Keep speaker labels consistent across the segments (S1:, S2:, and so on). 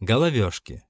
S1: Головешки.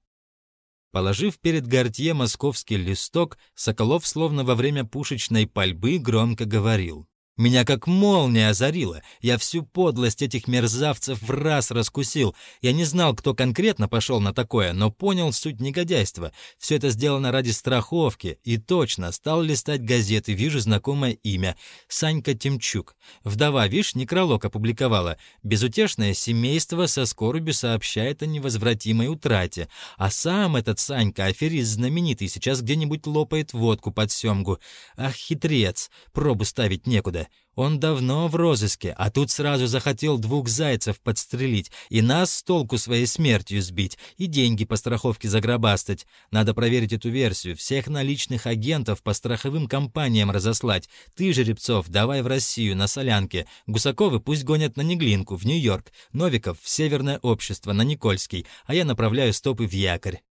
S1: Положив перед Гортье московский листок, Соколов словно во время пушечной пальбы громко говорил. Меня как молния озарила. Я всю подлость этих мерзавцев в раз раскусил. Я не знал, кто конкретно пошел на такое, но понял суть негодяйства. Все это сделано ради страховки. И точно, стал листать газеты, вижу знакомое имя. Санька Тимчук. Вдова, видишь, некролог опубликовала. Безутешное семейство со скорбью сообщает о невозвратимой утрате. А сам этот Санька, аферист знаменитый, сейчас где-нибудь лопает водку под семгу. Ах, хитрец, пробу ставить некуда. Он давно в розыске, а тут сразу захотел двух зайцев подстрелить и нас с толку своей смертью сбить, и деньги по страховке загробастать. Надо проверить эту версию, всех наличных агентов по страховым компаниям разослать. Ты, Жеребцов, давай в Россию, на Солянке. Гусаковы пусть гонят на Неглинку, в Нью-Йорк. Новиков в Северное общество, на Никольский, а я направляю стопы в якорь.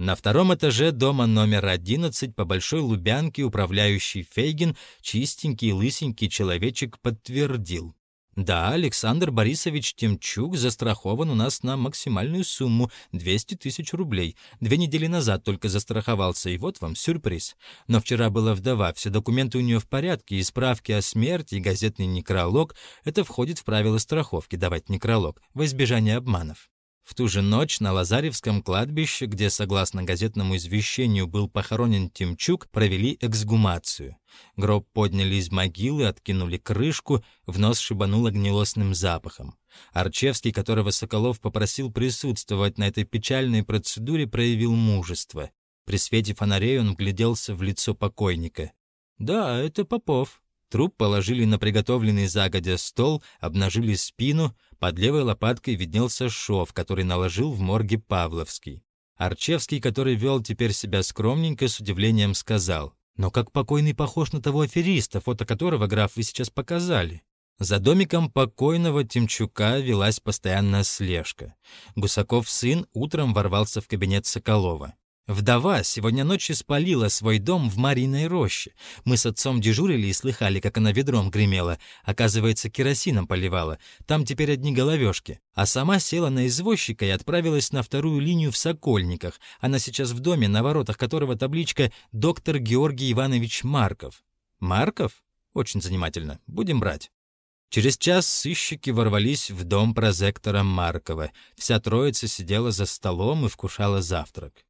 S1: На втором этаже дома номер 11 по Большой Лубянке управляющий Фейгин, чистенький лысенький человечек, подтвердил. Да, Александр Борисович Темчук застрахован у нас на максимальную сумму 200 тысяч рублей. Две недели назад только застраховался, и вот вам сюрприз. Но вчера была вдова, все документы у нее в порядке, и справки о смерти, и газетный некролог. Это входит в правила страховки, давать некролог, во избежание обманов. В ту же ночь на Лазаревском кладбище, где, согласно газетному извещению, был похоронен Тимчук, провели эксгумацию. Гроб подняли из могилы, откинули крышку, в нос шибануло гнилостным запахом. Арчевский, которого Соколов попросил присутствовать на этой печальной процедуре, проявил мужество. При свете фонарей он вгляделся в лицо покойника. «Да, это Попов». Труп положили на приготовленный загодя стол, обнажили спину — под левой лопаткой виднелся шов, который наложил в морге Павловский. Арчевский, который вел теперь себя скромненько, с удивлением сказал, «Но как покойный похож на того афериста, фото которого, граф, вы сейчас показали». За домиком покойного Тимчука велась постоянная слежка. Гусаков сын утром ворвался в кабинет Соколова. Вдова сегодня ночью спалила свой дом в Мариной роще. Мы с отцом дежурили и слыхали, как она ведром гремела. Оказывается, керосином поливала. Там теперь одни головешки. А сама села на извозчика и отправилась на вторую линию в Сокольниках. Она сейчас в доме, на воротах которого табличка «Доктор Георгий Иванович Марков». Марков? Очень занимательно. Будем брать. Через час сыщики ворвались в дом прозектора Маркова. Вся троица сидела за столом и вкушала завтрак.